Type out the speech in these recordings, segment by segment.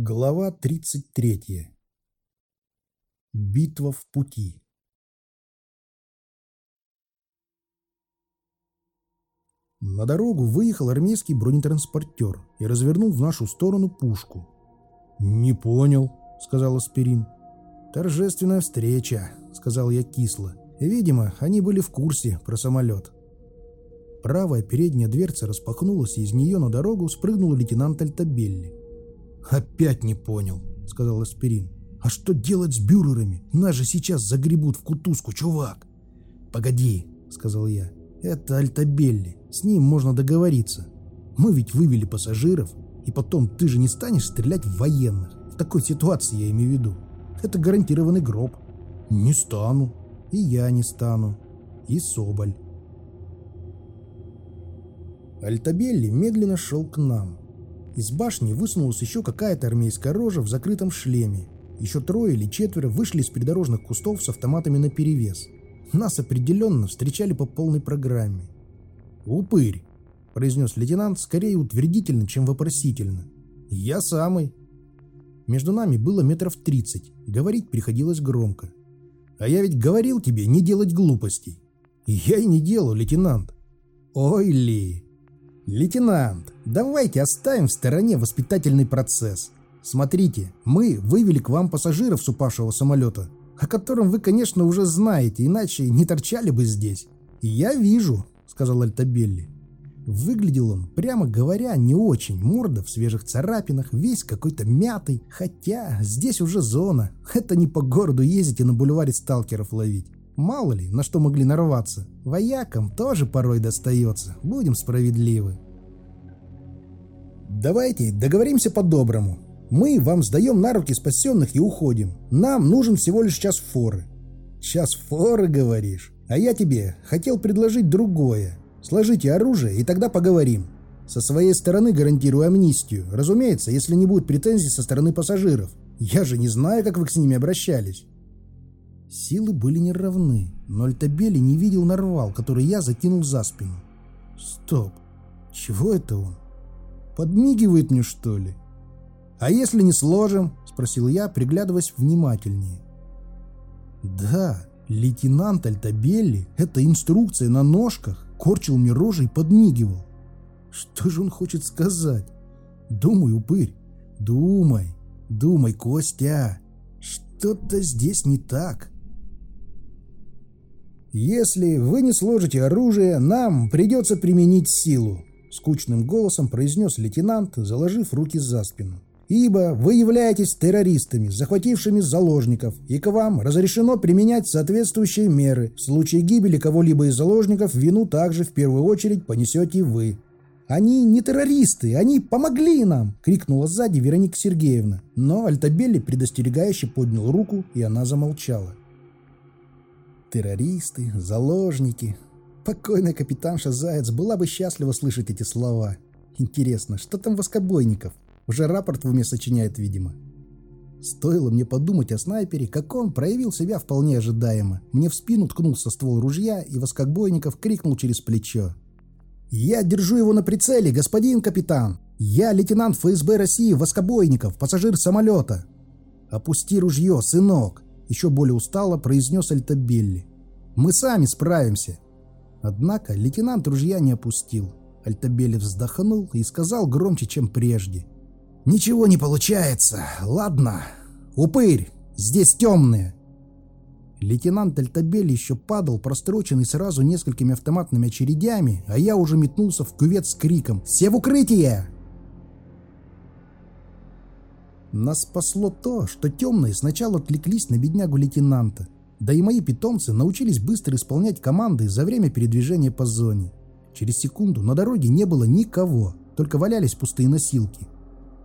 Глава 33. Битва в пути. На дорогу выехал армейский бронетранспортер и развернул в нашу сторону пушку. «Не понял», — сказал Аспирин. «Торжественная встреча», — сказал я кисло. Видимо, они были в курсе про самолет. Правая передняя дверца распахнулась, и из нее на дорогу спрыгнул лейтенант Альтабелли. «Опять не понял», — сказал Аспирин. «А что делать с бюрерами? Нас же сейчас загребут в кутузку, чувак!» «Погоди», — сказал я. «Это Альтабелли. С ним можно договориться. Мы ведь вывели пассажиров, и потом ты же не станешь стрелять в военных. В такой ситуации я имею в виду. Это гарантированный гроб». «Не стану. И я не стану. И Соболь». Альтабелли медленно шел к нам. Из башни высунулась еще какая-то армейская рожа в закрытом шлеме. Еще трое или четверо вышли из придорожных кустов с автоматами наперевес. Нас определенно встречали по полной программе. «Упырь!» – произнес лейтенант скорее утвердительно, чем вопросительно. «Я самый!» Между нами было метров тридцать. Говорить приходилось громко. «А я ведь говорил тебе не делать глупостей!» «Я и не делал, лейтенант!» «Ой ли!» «Лейтенант, давайте оставим в стороне воспитательный процесс. Смотрите, мы вывели к вам пассажиров с упавшего самолета, о котором вы, конечно, уже знаете, иначе не торчали бы здесь». «Я вижу», — сказал Альтабелли. Выглядел он, прямо говоря, не очень. Морда в свежих царапинах, весь какой-то мятый. Хотя здесь уже зона. Это не по городу ездить и на бульваре сталкеров ловить. Мало ли, на что могли нарваться. Воякам тоже порой достается. Будем справедливы. Давайте договоримся по-доброму. Мы вам сдаем на руки спасенных и уходим. Нам нужен всего лишь час форы. Час форы, говоришь? А я тебе хотел предложить другое. Сложите оружие, и тогда поговорим. Со своей стороны гарантирую амнистию. Разумеется, если не будет претензий со стороны пассажиров. Я же не знаю, как вы с ними обращались. Силы были неравны, но Альтабели не видел нарвал, который я закинул за спину. Стоп, чего это он? Подмигивает мне, что ли? А если не сложим? Спросил я, приглядываясь внимательнее. Да, лейтенант Альтабелли, это инструкция на ножках, корчил мне рожей и подмигивал. Что же он хочет сказать? Думай, упырь, думай, думай, Костя. Что-то здесь не так. «Если вы не сложите оружие, нам придется применить силу», — скучным голосом произнес лейтенант, заложив руки за спину. «Ибо вы являетесь террористами, захватившими заложников, и к вам разрешено применять соответствующие меры. В случае гибели кого-либо из заложников вину также в первую очередь понесете вы». «Они не террористы, они помогли нам!» — крикнула сзади Вероника Сергеевна. Но Альтабелли предостерегающе поднял руку, и она замолчала. Террористы, заложники. Покойная капитанша Заяц была бы счастлива слышать эти слова. Интересно, что там воскобойников? Уже рапорт в уме сочиняет, видимо. Стоило мне подумать о снайпере, как он проявил себя вполне ожидаемо. Мне в спину ткнулся ствол ружья, и воскобойников крикнул через плечо. «Я держу его на прицеле, господин капитан! Я лейтенант ФСБ России Воскобойников, пассажир самолета!» «Опусти ружье, сынок!» Еще более устало произнес Альтабелли. «Мы сами справимся». Однако лейтенант ружья не опустил. Альтабелли вздохнул и сказал громче, чем прежде. «Ничего не получается. Ладно. Упырь, здесь темные». Лейтенант Альтабелли еще падал, простроченный сразу несколькими автоматными очередями, а я уже метнулся в кювет с криком «Все в укрытие!» Нас спасло то, что темные сначала отвлеклись на беднягу лейтенанта, да и мои питомцы научились быстро исполнять команды за время передвижения по зоне. Через секунду на дороге не было никого, только валялись пустые носилки.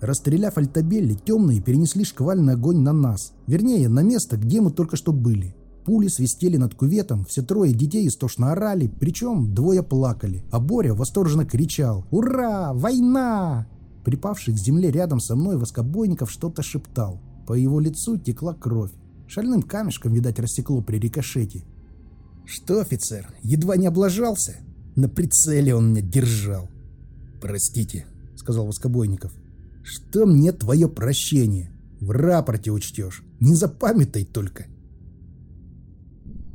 Расстреляв альтабелли, темные перенесли шквальный огонь на нас, вернее, на место, где мы только что были. Пули свистели над куветом, все трое детей истошно орали, причем двое плакали, а Боря восторженно кричал «Ура! Война!» Припавший к земле рядом со мной воскобойников что-то шептал. По его лицу текла кровь. Шальным камешком, видать, рассекло при рикошете. «Что, офицер, едва не облажался? На прицеле он меня держал». «Простите», — сказал Воскобойников. Что мне твое прощение? В рапорте учтешь. Не запамятай только.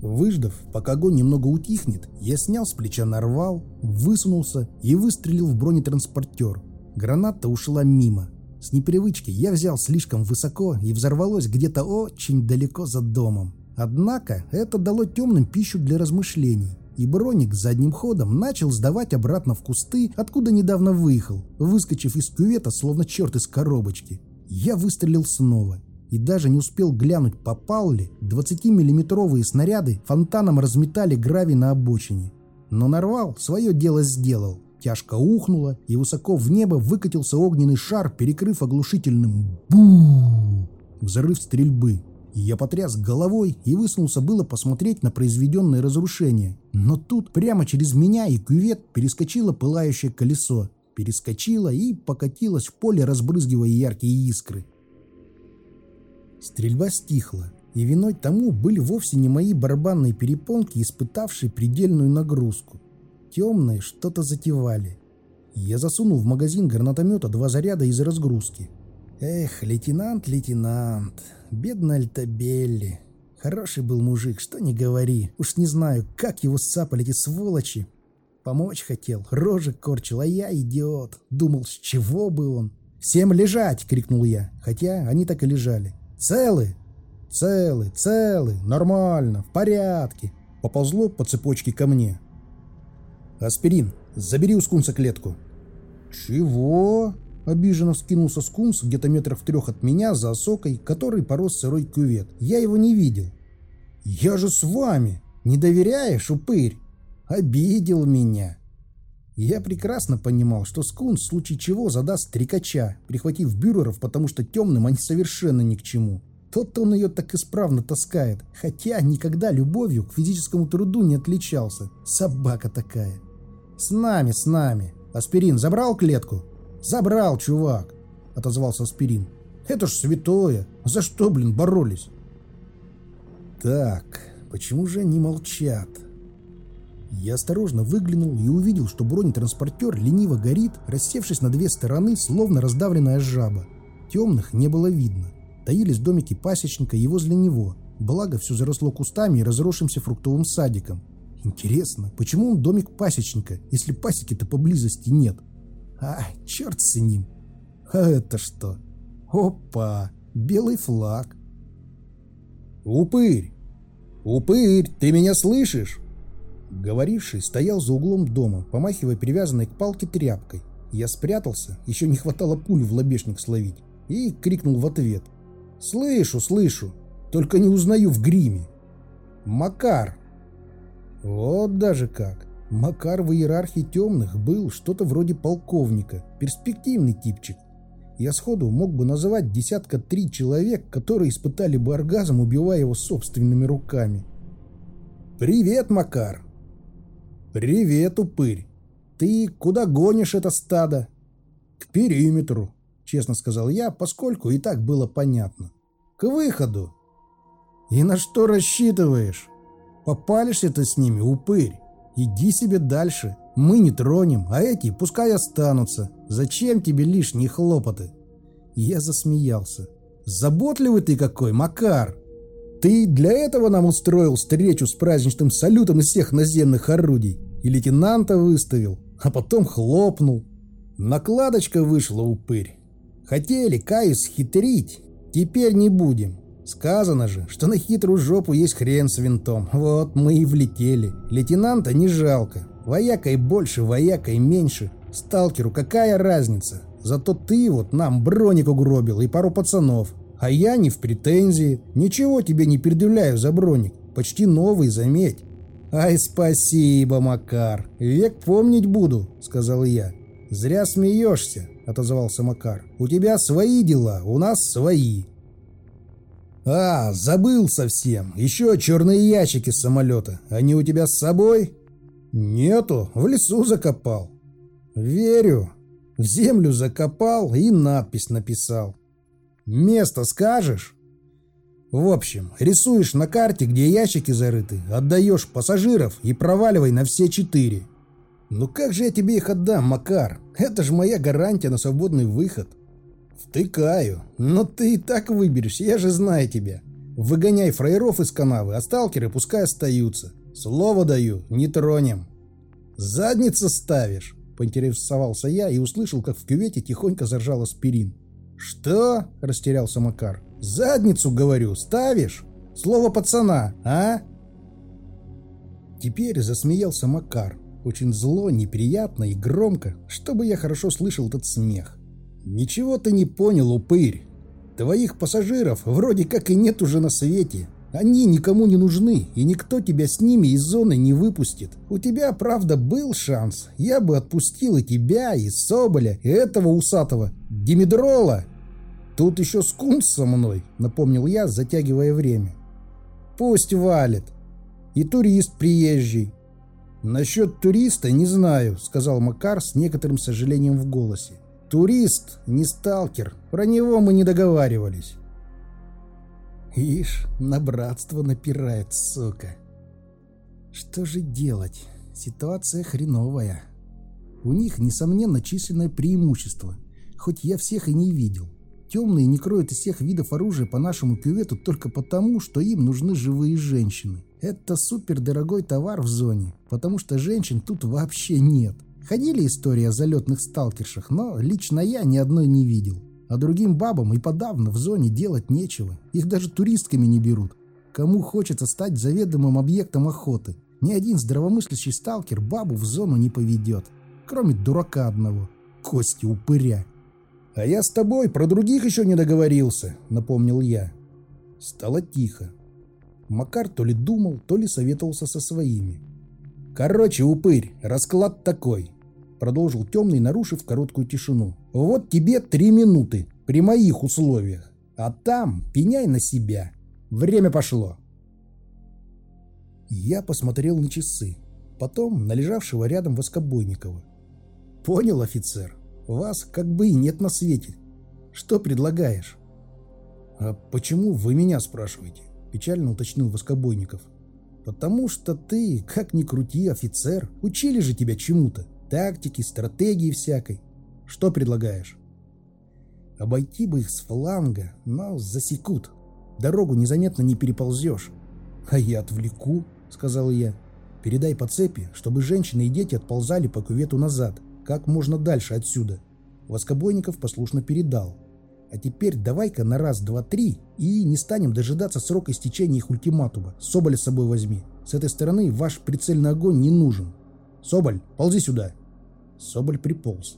Выждав, пока огонь немного утихнет, я снял с плеча нарвал, высунулся и выстрелил в бронетранспортер. Граната ушла мимо. С непривычки я взял слишком высоко и взорвалось где-то очень далеко за домом. Однако это дало темным пищу для размышлений, и броник задним ходом начал сдавать обратно в кусты, откуда недавно выехал, выскочив из кювета, словно черт из коробочки. Я выстрелил снова и даже не успел глянуть, попал ли, 20-миллиметровые снаряды фонтаном разметали гравий на обочине. Но Нарвал свое дело сделал. Тяжко ухнуло, и высоко в небо выкатился огненный шар, перекрыв оглушительным бу взрыв стрельбы. Я потряс головой и высунулся было посмотреть на произведенное разрушение. Но тут прямо через меня и кювет перескочило пылающее колесо. Перескочило и покатилось в поле, разбрызгивая яркие искры. Стрельба стихла, и виной тому были вовсе не мои барабанные перепонки, испытавшие предельную нагрузку. Темные что-то затевали. Я засунул в магазин гранатомета два заряда из разгрузки. Эх, лейтенант, лейтенант, бедный Альтабелли. Хороший был мужик, что не говори. Уж не знаю, как его сапали эти сволочи. Помочь хотел, рожек корчил, а я идиот. Думал, с чего бы он. «Всем лежать!» — крикнул я, хотя они так и лежали. «Целы?» «Целы, целы, нормально, в порядке!» Поползло по цепочке ко мне. «Аспирин, забери у скунса клетку». «Чего?» — обиженно вскинулся скунс где-то метров в трех от меня за осокой, который порос сырой кювет. «Я его не видел». «Я же с вами! Не доверяешь, упырь?» «Обидел меня». Я прекрасно понимал, что скунс в случае чего задаст трикача, прихватив бюреров, потому что темным они совершенно ни к чему. Тот-то он ее так исправно таскает, хотя никогда любовью к физическому труду не отличался. Собака такая. «С нами, с нами. Аспирин забрал клетку?» «Забрал, чувак», — отозвался Аспирин. «Это ж святое. За что, блин, боролись?» «Так, почему же они молчат?» Я осторожно выглянул и увидел, что бронетранспортер лениво горит, рассевшись на две стороны, словно раздавленная жаба. Темных не было видно. Таились домики пасечника и возле него. Благо, все заросло кустами и разросшимся фруктовым садиком. Интересно, почему он домик пасечника, если пасеки-то поблизости нет? А, черт с ним. А это что? Опа, белый флаг. Упырь! Упырь, ты меня слышишь? Говоривший стоял за углом дома, помахивая привязанной к палке тряпкой. Я спрятался, еще не хватало пулю в лобешник словить, и крикнул в ответ. «Слышу, слышу, только не узнаю в гриме». «Макар!» Вот даже как. Макар в иерархии темных был что-то вроде полковника, перспективный типчик. Я сходу мог бы называть десятка три человек, которые испытали бы оргазм, убивая его собственными руками. «Привет, Макар!» «Привет, упырь! Ты куда гонишь это стадо?» «К периметру», — честно сказал я, поскольку и так было понятно. «К выходу». «И на что рассчитываешь? Попалишься ты с ними, упырь. Иди себе дальше. Мы не тронем, а эти пускай останутся. Зачем тебе лишние хлопоты?» Я засмеялся. «Заботливый ты какой, Макар!» Ты для этого нам устроил встречу с праздничным салютом из всех наземных орудий. И лейтенанта выставил, а потом хлопнул. Накладочка вышла, упырь. Хотели, каюсь, хитрить. Теперь не будем. Сказано же, что на хитрую жопу есть хрен с винтом. Вот мы и влетели. Лейтенанта не жалко. Воякой больше, воякой меньше. Сталкеру какая разница? Зато ты вот нам броник угробил и пару пацанов. А я не в претензии. Ничего тебе не предъявляю за броник. Почти новый, заметь. Ай, спасибо, Макар. Век помнить буду, сказал я. Зря смеешься, отозвался Макар. У тебя свои дела, у нас свои. А, забыл совсем. Еще черные ящики с самолета. Они у тебя с собой? Нету, в лесу закопал. Верю. В землю закопал и надпись написал. Место скажешь? В общем, рисуешь на карте, где ящики зарыты, отдаешь пассажиров и проваливай на все четыре. Ну как же я тебе их отдам, Макар? Это же моя гарантия на свободный выход. Втыкаю. Но ты и так выберешься, я же знаю тебя. Выгоняй фраеров из канавы, а сталкеры пускай остаются. Слово даю, не тронем. Задницу ставишь? Поинтересовался я и услышал, как в кювете тихонько заржал аспирин. «Что?» – растерялся Макар. «Задницу, говорю, ставишь? Слово пацана, а?» Теперь засмеялся Макар. Очень зло, неприятно и громко, чтобы я хорошо слышал этот смех. «Ничего ты не понял, упырь. Твоих пассажиров вроде как и нет уже на свете. Они никому не нужны, и никто тебя с ними из зоны не выпустит. У тебя, правда, был шанс. Я бы отпустил и тебя, и Соболя, и этого усатого. Димедрола. Тут еще скунс со мной, напомнил я, затягивая время. Пусть валит. И турист приезжий. Насчет туриста не знаю, сказал Макар с некоторым сожалением в голосе. Турист, не сталкер. Про него мы не договаривались. Ишь, на братство напирает, сука. Что же делать? Ситуация хреновая. У них, несомненно, численное преимущество. Хоть я всех и не видел. Темные не кроют из всех видов оружия по нашему кювету только потому, что им нужны живые женщины. Это супер дорогой товар в зоне, потому что женщин тут вообще нет. Ходили истории о залетных сталкершах, но лично я ни одной не видел. А другим бабам и подавно в зоне делать нечего. Их даже туристками не берут. Кому хочется стать заведомым объектом охоты? Ни один здравомыслящий сталкер бабу в зону не поведет. Кроме дурака одного. Кости упыря. «А я с тобой про других еще не договорился», — напомнил я. Стало тихо. Макар то ли думал, то ли советовался со своими. «Короче, упырь, расклад такой продолжил темный, нарушив короткую тишину. «Вот тебе три минуты, при моих условиях. А там пеняй на себя. Время пошло». Я посмотрел на часы, потом на лежавшего рядом Воскобойникова. «Понял, офицер, вас как бы и нет на свете. Что предлагаешь?» «А почему вы меня спрашиваете?» – печально уточнил Воскобойников. «Потому что ты, как ни крути, офицер. Учили же тебя чему-то тактики, стратегии всякой. Что предлагаешь? Обойти бы их с фланга, но засекут. Дорогу незаметно не переползешь. А я отвлеку, сказал я. Передай по цепи, чтобы женщины и дети отползали по кювету назад, как можно дальше отсюда. Воскобойников послушно передал. А теперь давай-ка на раз, два, три и не станем дожидаться срока истечения их ультиматума. Соболя с собой возьми. С этой стороны ваш прицельный огонь не нужен. Соболь, ползи сюда. Соболь приполз.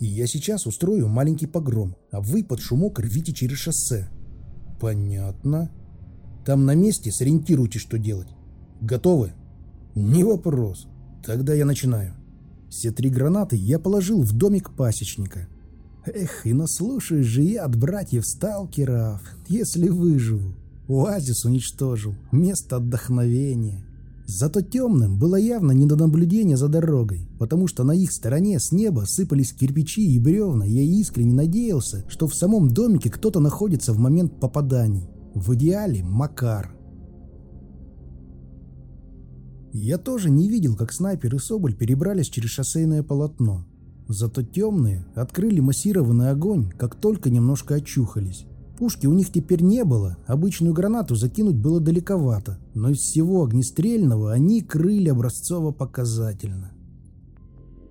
И я сейчас устрою маленький погром, а вы под шумок рвите через шоссе. Понятно. Там на месте сориентируйте, что делать. Готовы? Не вопрос. Тогда я начинаю. Все три гранаты я положил в домик пасечника. Эх, и наслушаюсь же я от братьев-сталкеров, если выживу. Оазис уничтожил, место отдохновения. Зато темным было явно не до наблюдения за дорогой, потому что на их стороне с неба сыпались кирпичи и бревна, и я искренне надеялся, что в самом домике кто-то находится в момент попаданий. В идеале Макар. Я тоже не видел, как снайпер и Соболь перебрались через шоссейное полотно. Зато темные открыли массированный огонь, как только немножко очухались. Пушки у них теперь не было, обычную гранату закинуть было далековато, но из всего огнестрельного они крыли образцово-показательно.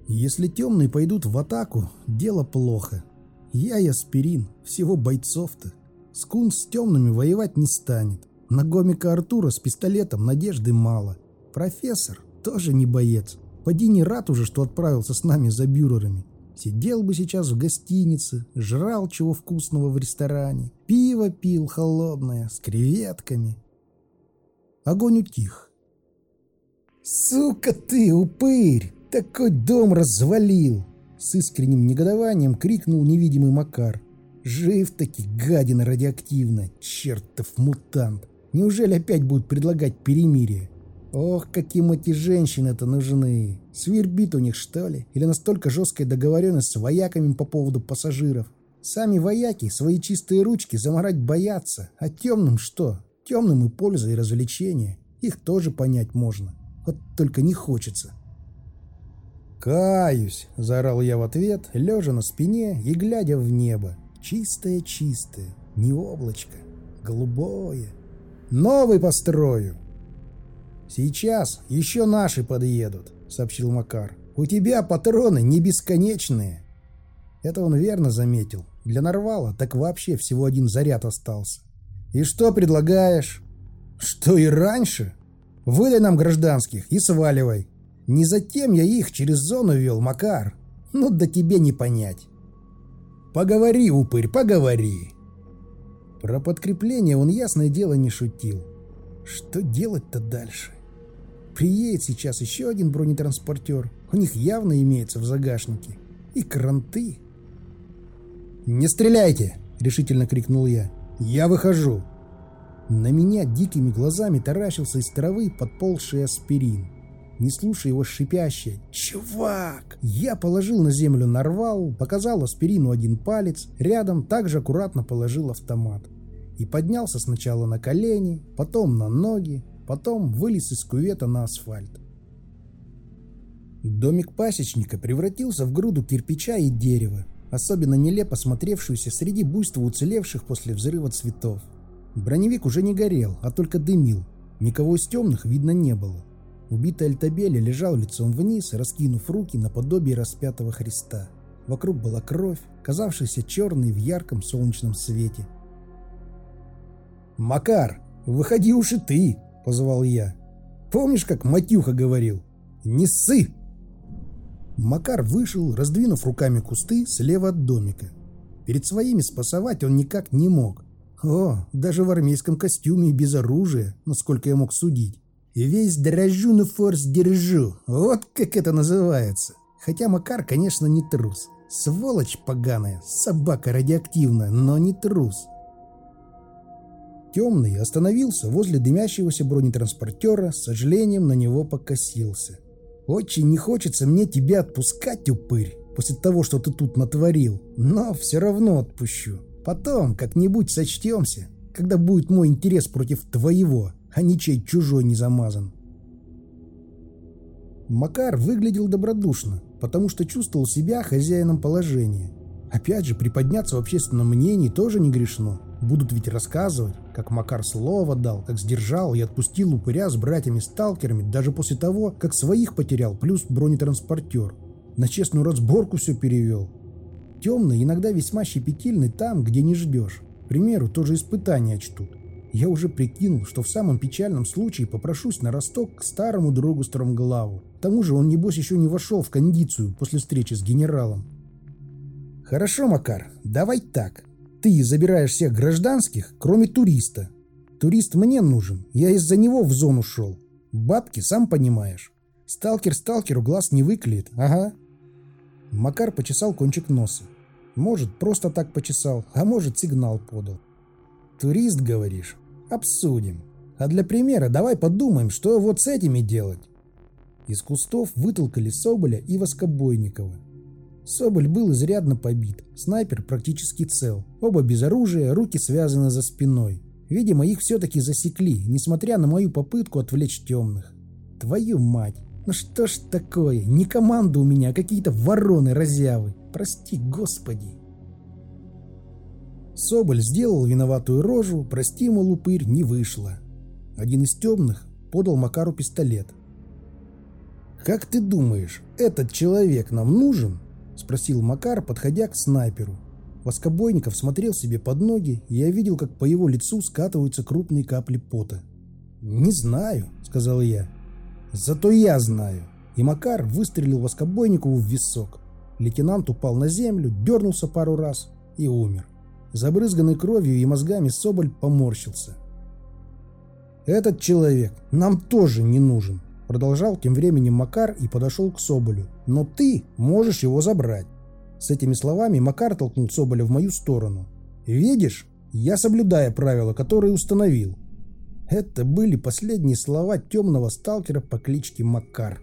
Если темные пойдут в атаку, дело плохо. Я и аспирин, всего бойцов-то. Скун с темными воевать не станет. На гомика Артура с пистолетом надежды мало. Профессор тоже не боец. Поди не рад уже, что отправился с нами за бюрерами. Сидел бы сейчас в гостинице, жрал чего вкусного в ресторане, пиво пил холодное, с креветками. Огонь утих. «Сука ты, упырь! Такой дом развалил!» С искренним негодованием крикнул невидимый Макар. «Жив-таки, гадина радиоактивная, чертов мутант! Неужели опять будут предлагать перемирие?» Ох, каким эти женщины-то нужны. Свербит у них, что ли? Или настолько жесткая договоренность с вояками по поводу пассажиров? Сами вояки свои чистые ручки заморать боятся. А темным что? Темным и польза, и развлечения. Их тоже понять можно. Вот только не хочется. «Каюсь!» — заорал я в ответ, лежа на спине и глядя в небо. Чистое-чистое, не облачко, голубое. Новый построю. Сейчас еще наши подъедут, сообщил Макар. У тебя патроны не бесконечные. Это он верно заметил. Для Нарвала так вообще всего один заряд остался. И что предлагаешь? Что и раньше? Выдай нам гражданских и сваливай. Не затем я их через зону вел, Макар. Ну да тебе не понять. Поговори, упырь, поговори. Про подкрепление он, ясное дело, не шутил. Что делать-то дальше? Приедет сейчас еще один бронетранспортер. У них явно имеется в загашнике. И кранты. «Не стреляйте!» — решительно крикнул я. «Я выхожу!» На меня дикими глазами таращился из травы подползший аспирин. Не слушая его шипящее «Чувак!» Я положил на землю нарвал, показал аспирину один палец, рядом также аккуратно положил автомат. И поднялся сначала на колени, потом на ноги, потом вылез из кувета на асфальт. Домик пасечника превратился в груду кирпича и дерева, особенно нелепо смотревшуюся среди буйства уцелевших после взрыва цветов. Броневик уже не горел, а только дымил. Никого из темных видно не было. Убитый Альтабели лежал лицом вниз, раскинув руки наподобие распятого Христа. Вокруг была кровь, казавшаяся черной в ярком солнечном свете. «Макар, выходи уж и ты!» — позвал я. «Помнишь, как Матюха говорил? Не ссы!» Макар вышел, раздвинув руками кусты слева от домика. Перед своими спасовать он никак не мог. О, даже в армейском костюме и без оружия, насколько я мог судить. И весь дрожу на форс держу. Вот как это называется. Хотя Макар, конечно, не трус. Сволочь поганая, собака радиоактивная, но не трус. Темный остановился возле дымящегося бронетранспортера, с сожалением на него покосился. «Очень не хочется мне тебя отпускать, упырь, после того, что ты тут натворил, но все равно отпущу. Потом как-нибудь сочтемся, когда будет мой интерес против твоего» а ничей чужой не замазан. Макар выглядел добродушно, потому что чувствовал себя хозяином положения. Опять же, приподняться в общественном мнении тоже не грешно. Будут ведь рассказывать, как Макар слово дал, как сдержал и отпустил упыря с братьями-сталкерами даже после того, как своих потерял, плюс бронетранспортер. На честную разборку все перевел. Темный иногда весьма щепетильный там, где не ждешь. К примеру, тоже испытания чтут. Я уже прикинул, что в самом печальном случае попрошусь на росток к старому другу Стромглаву. К тому же он, небось, еще не вошел в кондицию после встречи с генералом. Хорошо, Макар, давай так. Ты забираешь всех гражданских, кроме туриста. Турист мне нужен, я из-за него в зону шел. Бабки, сам понимаешь. Сталкер сталкеру глаз не выклеит, ага. Макар почесал кончик носа. Может, просто так почесал, а может, сигнал подал. Турист, говоришь? Обсудим. А для примера давай подумаем, что вот с этими делать. Из кустов вытолкали Соболя и Воскобойникова. Соболь был изрядно побит, снайпер практически цел. Оба без оружия, руки связаны за спиной. Видимо, их все-таки засекли, несмотря на мою попытку отвлечь темных. Твою мать, ну что ж такое, не команда у меня, а какие-то вороны-разявы. Прости, господи. Соболь сделал виноватую рожу, прости, мол, упырь, не вышло. Один из темных подал Макару пистолет. «Как ты думаешь, этот человек нам нужен?» – спросил Макар, подходя к снайперу. Воскобойников смотрел себе под ноги, и я видел, как по его лицу скатываются крупные капли пота. «Не знаю», – сказал я. «Зато я знаю». И Макар выстрелил Воскобойникову в висок. Лейтенант упал на землю, дернулся пару раз и умер. Забрызганный кровью и мозгами Соболь поморщился. «Этот человек нам тоже не нужен», — продолжал тем временем Макар и подошел к Соболю. «Но ты можешь его забрать». С этими словами Макар толкнул Соболя в мою сторону. «Видишь, я соблюдаю правила, которые установил». Это были последние слова темного сталкера по кличке Макар.